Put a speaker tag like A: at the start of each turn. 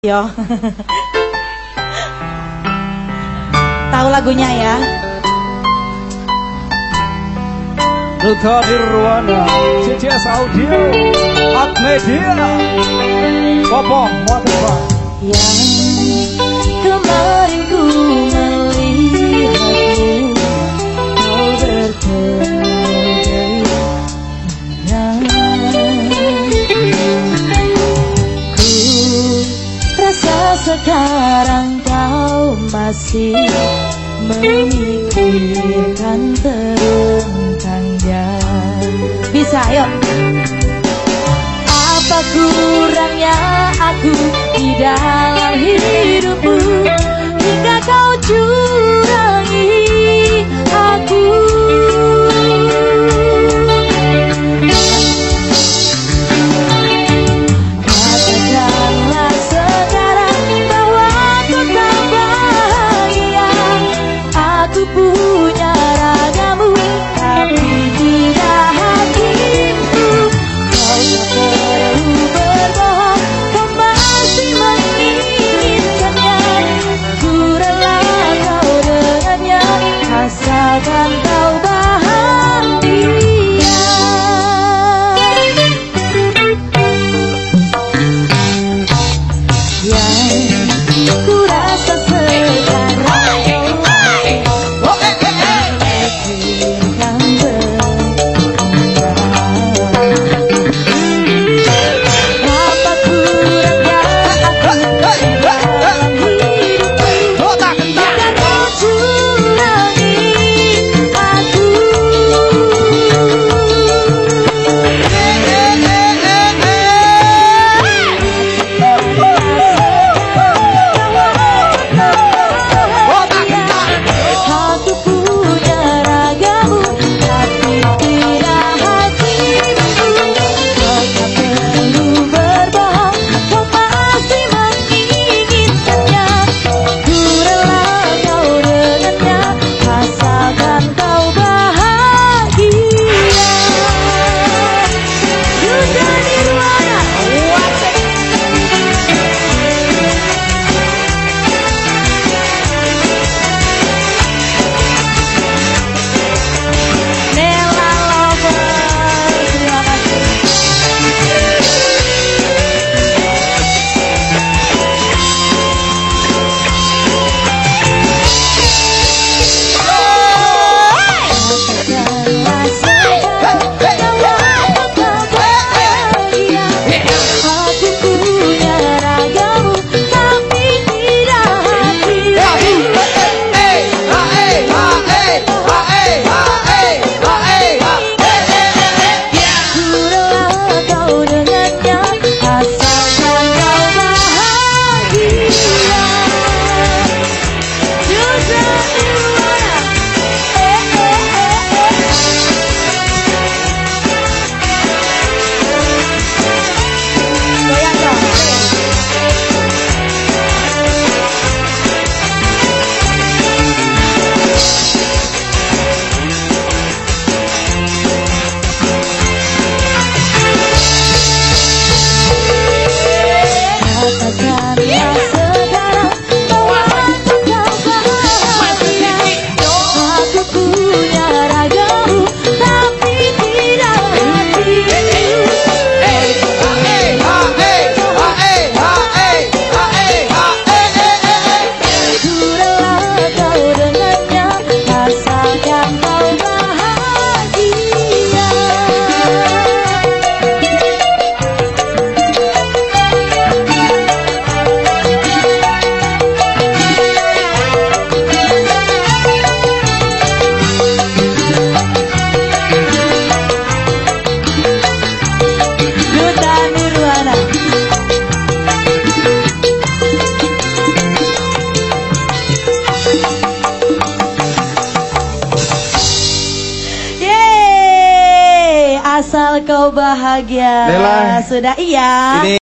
A: Yo. Tahu lagunya ya?
B: Luka Nirwana, CCS Audio, Atmedia, Popong, Waterfront.
A: Yang kemarin sekarang kau masih memikirkan tentangnya Bisa, yuk Apa kurangnya aku di dalam hidup? 看到 Asal kau bahagia.
B: Lela.
A: Sudah iya.
B: Ini